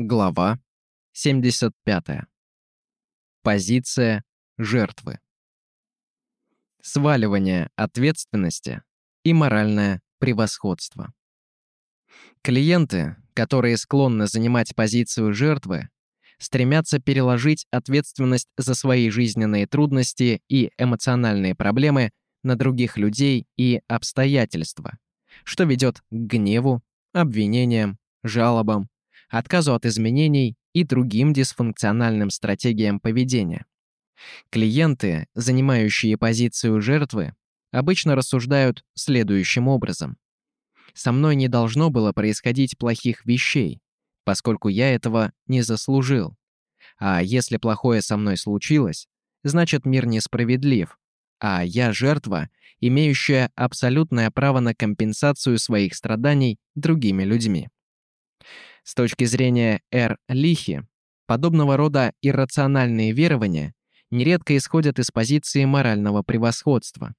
Глава 75. Позиция жертвы. Сваливание ответственности и моральное превосходство. Клиенты, которые склонны занимать позицию жертвы, стремятся переложить ответственность за свои жизненные трудности и эмоциональные проблемы на других людей и обстоятельства, что ведет к гневу, обвинениям, жалобам, отказу от изменений и другим дисфункциональным стратегиям поведения. Клиенты, занимающие позицию жертвы, обычно рассуждают следующим образом. «Со мной не должно было происходить плохих вещей, поскольку я этого не заслужил. А если плохое со мной случилось, значит мир несправедлив, а я жертва, имеющая абсолютное право на компенсацию своих страданий другими людьми. С точки зрения Р. Лихи, подобного рода иррациональные верования нередко исходят из позиции морального превосходства.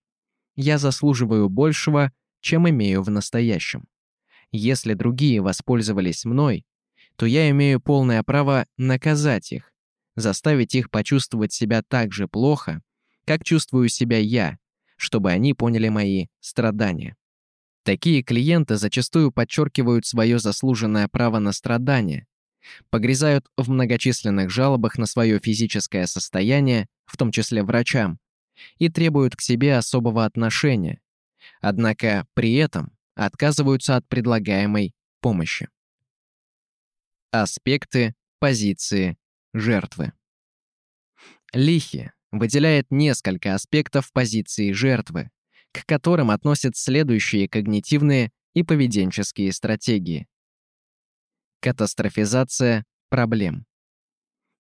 Я заслуживаю большего, чем имею в настоящем. Если другие воспользовались мной, то я имею полное право наказать их, заставить их почувствовать себя так же плохо, как чувствую себя я, чтобы они поняли мои страдания. Такие клиенты зачастую подчеркивают свое заслуженное право на страдание, погрязают в многочисленных жалобах на свое физическое состояние, в том числе врачам, и требуют к себе особого отношения, однако при этом отказываются от предлагаемой помощи. Аспекты позиции жертвы. Лихи выделяет несколько аспектов позиции жертвы, к которым относят следующие когнитивные и поведенческие стратегии. Катастрофизация проблем.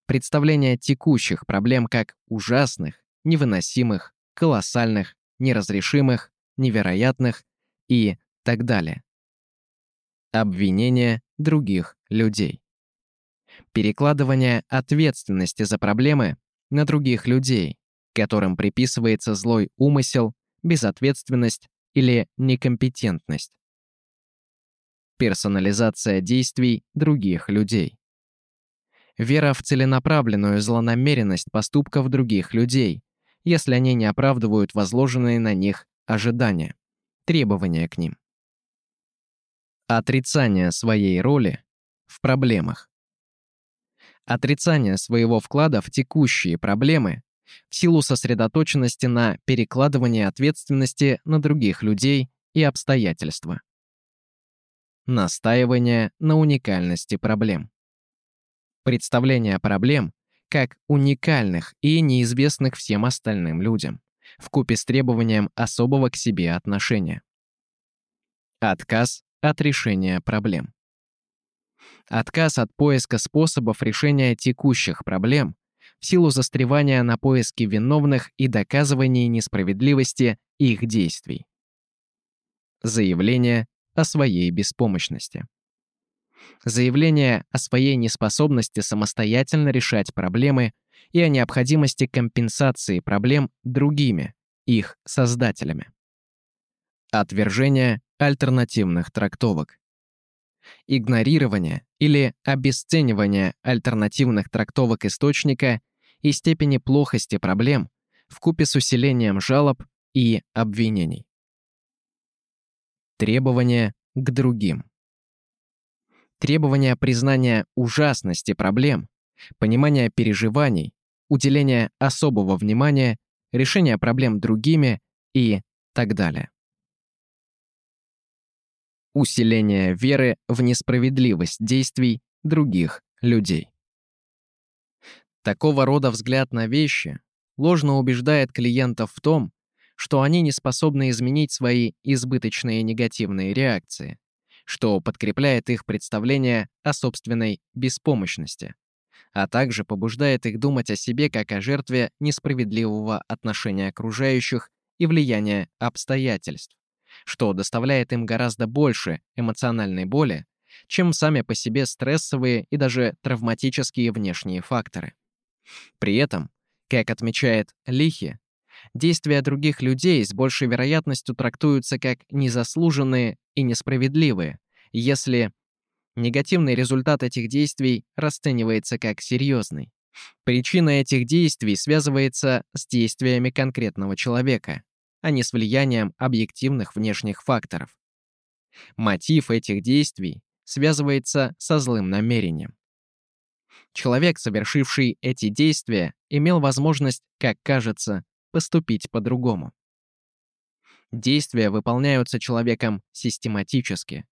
Представление текущих проблем как ужасных, невыносимых, колоссальных, неразрешимых, невероятных и так далее. Обвинение других людей. Перекладывание ответственности за проблемы на других людей, которым приписывается злой умысел безответственность или некомпетентность. Персонализация действий других людей. Вера в целенаправленную злонамеренность поступков других людей, если они не оправдывают возложенные на них ожидания, требования к ним. Отрицание своей роли в проблемах. Отрицание своего вклада в текущие проблемы в силу сосредоточенности на перекладывании ответственности на других людей и обстоятельства. Настаивание на уникальности проблем. Представление проблем как уникальных и неизвестных всем остальным людям, вкупе с требованием особого к себе отношения. Отказ от решения проблем. Отказ от поиска способов решения текущих проблем в силу застревания на поиске виновных и доказывания несправедливости их действий. Заявление о своей беспомощности. Заявление о своей неспособности самостоятельно решать проблемы и о необходимости компенсации проблем другими, их создателями. Отвержение альтернативных трактовок. Игнорирование или обесценивание альтернативных трактовок источника и степени плохости проблем в купе с усилением жалоб и обвинений. Требования к другим. Требования признания ужасности проблем, понимания переживаний, уделения особого внимания, решения проблем другими и так далее. Усиление веры в несправедливость действий других людей. Такого рода взгляд на вещи ложно убеждает клиентов в том, что они не способны изменить свои избыточные негативные реакции, что подкрепляет их представление о собственной беспомощности, а также побуждает их думать о себе как о жертве несправедливого отношения окружающих и влияния обстоятельств, что доставляет им гораздо больше эмоциональной боли, чем сами по себе стрессовые и даже травматические внешние факторы. При этом, как отмечает Лихи, действия других людей с большей вероятностью трактуются как незаслуженные и несправедливые, если Негативный результат этих действий расценивается как серьезный. Причина этих действий связывается с действиями конкретного человека, а не с влиянием объективных внешних факторов. Мотив этих действий связывается со злым намерением. Человек, совершивший эти действия, имел возможность, как кажется, поступить по-другому. Действия выполняются человеком систематически.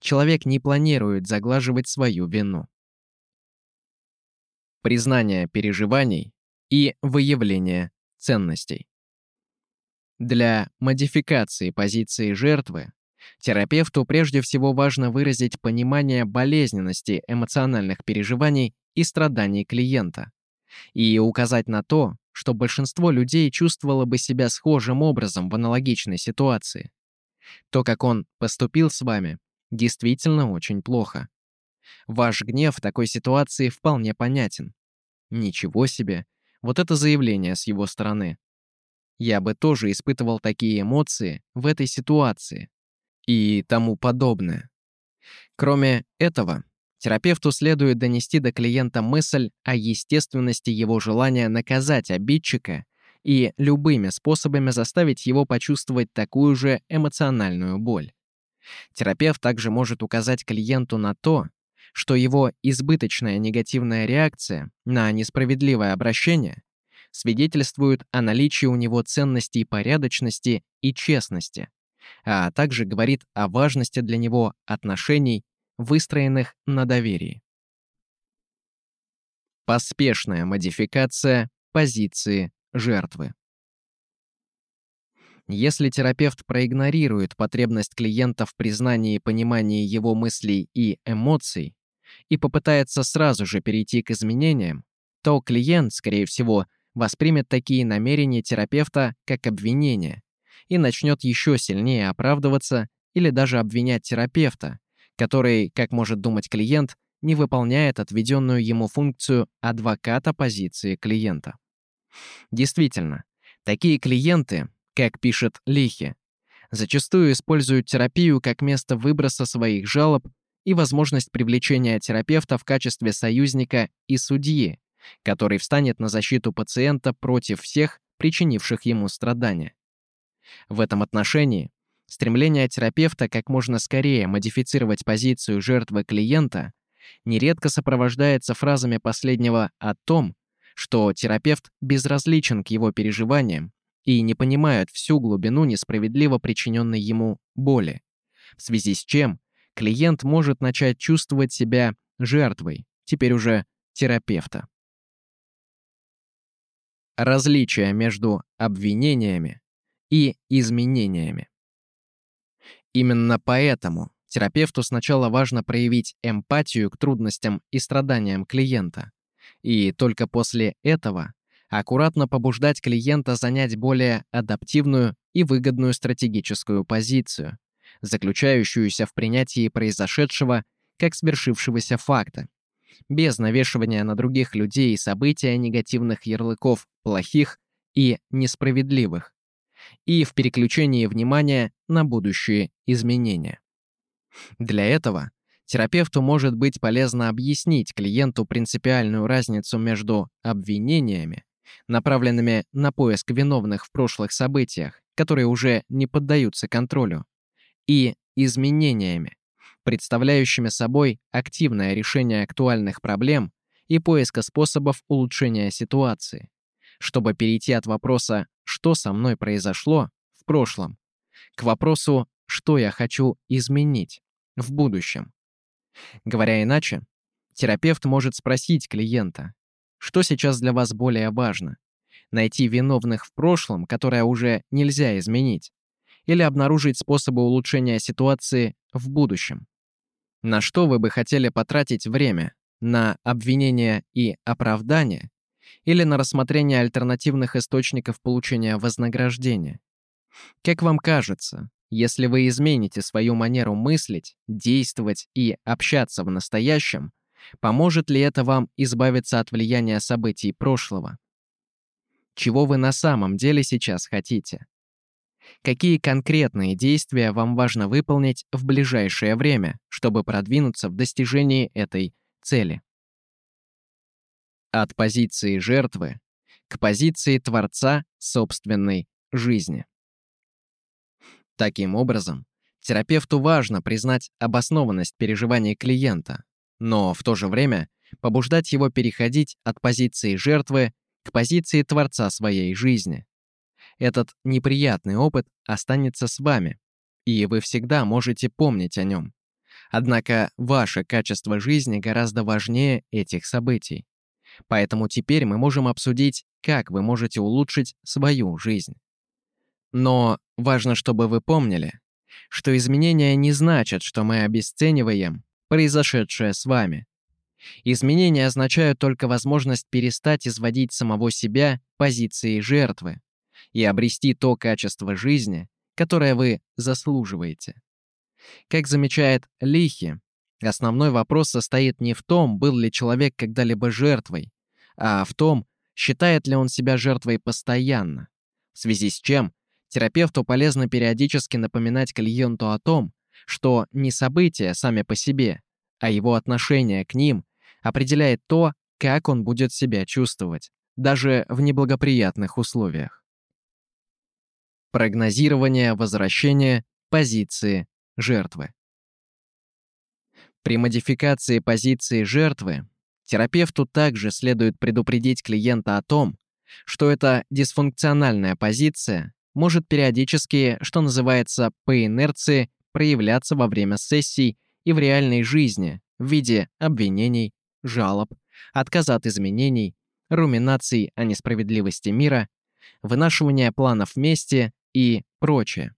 Человек не планирует заглаживать свою вину. Признание переживаний и выявление ценностей. Для модификации позиции жертвы терапевту прежде всего важно выразить понимание болезненности эмоциональных переживаний и страданий клиента и указать на то, что большинство людей чувствовало бы себя схожим образом в аналогичной ситуации. То, как он поступил с вами, действительно очень плохо. Ваш гнев в такой ситуации вполне понятен. Ничего себе, вот это заявление с его стороны. Я бы тоже испытывал такие эмоции в этой ситуации и тому подобное. Кроме этого, Терапевту следует донести до клиента мысль о естественности его желания наказать обидчика и любыми способами заставить его почувствовать такую же эмоциональную боль. Терапевт также может указать клиенту на то, что его избыточная негативная реакция на несправедливое обращение свидетельствует о наличии у него ценностей порядочности и честности, а также говорит о важности для него отношений выстроенных на доверии. Поспешная модификация позиции жертвы. Если терапевт проигнорирует потребность клиента в признании и понимании его мыслей и эмоций и попытается сразу же перейти к изменениям, то клиент, скорее всего, воспримет такие намерения терапевта как обвинение и начнет еще сильнее оправдываться или даже обвинять терапевта, который, как может думать клиент, не выполняет отведенную ему функцию адвоката позиции клиента. Действительно, такие клиенты, как пишет Лихи, зачастую используют терапию как место выброса своих жалоб и возможность привлечения терапевта в качестве союзника и судьи, который встанет на защиту пациента против всех, причинивших ему страдания. В этом отношении Стремление терапевта как можно скорее модифицировать позицию жертвы клиента нередко сопровождается фразами последнего о том, что терапевт безразличен к его переживаниям и не понимает всю глубину несправедливо причиненной ему боли, в связи с чем клиент может начать чувствовать себя жертвой, теперь уже терапевта. Различия между обвинениями и изменениями. Именно поэтому терапевту сначала важно проявить эмпатию к трудностям и страданиям клиента, и только после этого аккуратно побуждать клиента занять более адаптивную и выгодную стратегическую позицию, заключающуюся в принятии произошедшего как свершившегося факта, без навешивания на других людей и события негативных ярлыков плохих и несправедливых, и в переключении внимания на будущие изменения. Для этого терапевту может быть полезно объяснить клиенту принципиальную разницу между обвинениями, направленными на поиск виновных в прошлых событиях, которые уже не поддаются контролю, и изменениями, представляющими собой активное решение актуальных проблем и поиска способов улучшения ситуации, чтобы перейти от вопроса «что со мной произошло» в прошлом к вопросу «что я хочу изменить» в будущем. Говоря иначе, терапевт может спросить клиента, что сейчас для вас более важно – найти виновных в прошлом, которое уже нельзя изменить, или обнаружить способы улучшения ситуации в будущем. На что вы бы хотели потратить время? На обвинение и оправдание или на рассмотрение альтернативных источников получения вознаграждения. Как вам кажется, если вы измените свою манеру мыслить, действовать и общаться в настоящем, поможет ли это вам избавиться от влияния событий прошлого? Чего вы на самом деле сейчас хотите? какие конкретные действия вам важно выполнить в ближайшее время, чтобы продвинуться в достижении этой цели. От позиции жертвы к позиции Творца собственной жизни. Таким образом, терапевту важно признать обоснованность переживаний клиента, но в то же время побуждать его переходить от позиции жертвы к позиции Творца своей жизни. Этот неприятный опыт останется с вами, и вы всегда можете помнить о нем. Однако ваше качество жизни гораздо важнее этих событий. Поэтому теперь мы можем обсудить, как вы можете улучшить свою жизнь. Но важно, чтобы вы помнили, что изменения не значат, что мы обесцениваем произошедшее с вами. Изменения означают только возможность перестать изводить самого себя позицией жертвы и обрести то качество жизни, которое вы заслуживаете. Как замечает Лихи, основной вопрос состоит не в том, был ли человек когда-либо жертвой, а в том, считает ли он себя жертвой постоянно, в связи с чем терапевту полезно периодически напоминать клиенту о том, что не события сами по себе, а его отношение к ним определяет то, как он будет себя чувствовать, даже в неблагоприятных условиях. Прогнозирование возвращения позиции жертвы. При модификации позиции жертвы терапевту также следует предупредить клиента о том, что эта дисфункциональная позиция может периодически, что называется, по инерции проявляться во время сессий и в реальной жизни в виде обвинений, жалоб, отказа от изменений, руминаций о несправедливости мира, вынашивания планов вместе и прочее.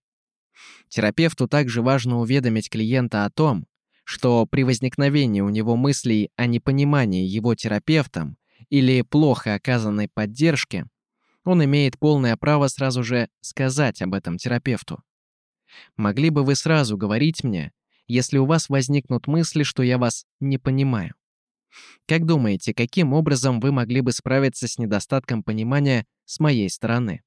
Терапевту также важно уведомить клиента о том, что при возникновении у него мыслей о непонимании его терапевтом или плохо оказанной поддержке, он имеет полное право сразу же сказать об этом терапевту. Могли бы вы сразу говорить мне, если у вас возникнут мысли, что я вас не понимаю? Как думаете, каким образом вы могли бы справиться с недостатком понимания с моей стороны?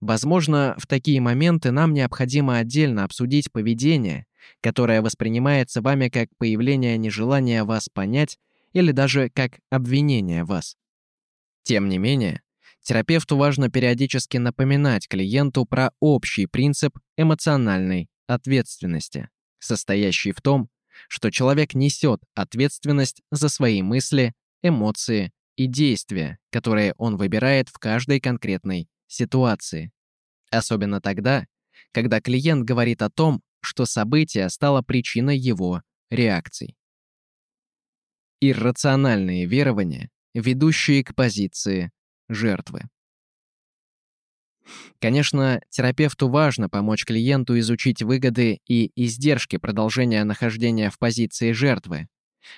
Возможно, в такие моменты нам необходимо отдельно обсудить поведение, которое воспринимается вами как появление нежелания вас понять или даже как обвинение вас. Тем не менее, терапевту важно периодически напоминать клиенту про общий принцип эмоциональной ответственности, состоящий в том, что человек несет ответственность за свои мысли, эмоции и действия, которые он выбирает в каждой конкретной ситуации. Особенно тогда, когда клиент говорит о том, что событие стало причиной его реакций. Иррациональные верования, ведущие к позиции жертвы. Конечно, терапевту важно помочь клиенту изучить выгоды и издержки продолжения нахождения в позиции жертвы,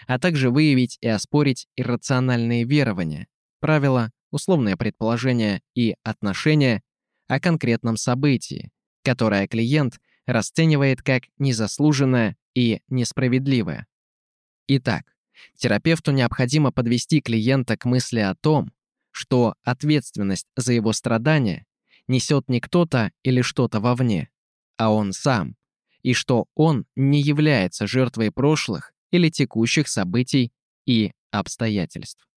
а также выявить и оспорить иррациональные верования, правила, условные предположения и отношения о конкретном событии, которое клиент расценивает как незаслуженное и несправедливое. Итак, терапевту необходимо подвести клиента к мысли о том, что ответственность за его страдания несет не кто-то или что-то вовне, а он сам, и что он не является жертвой прошлых или текущих событий и обстоятельств.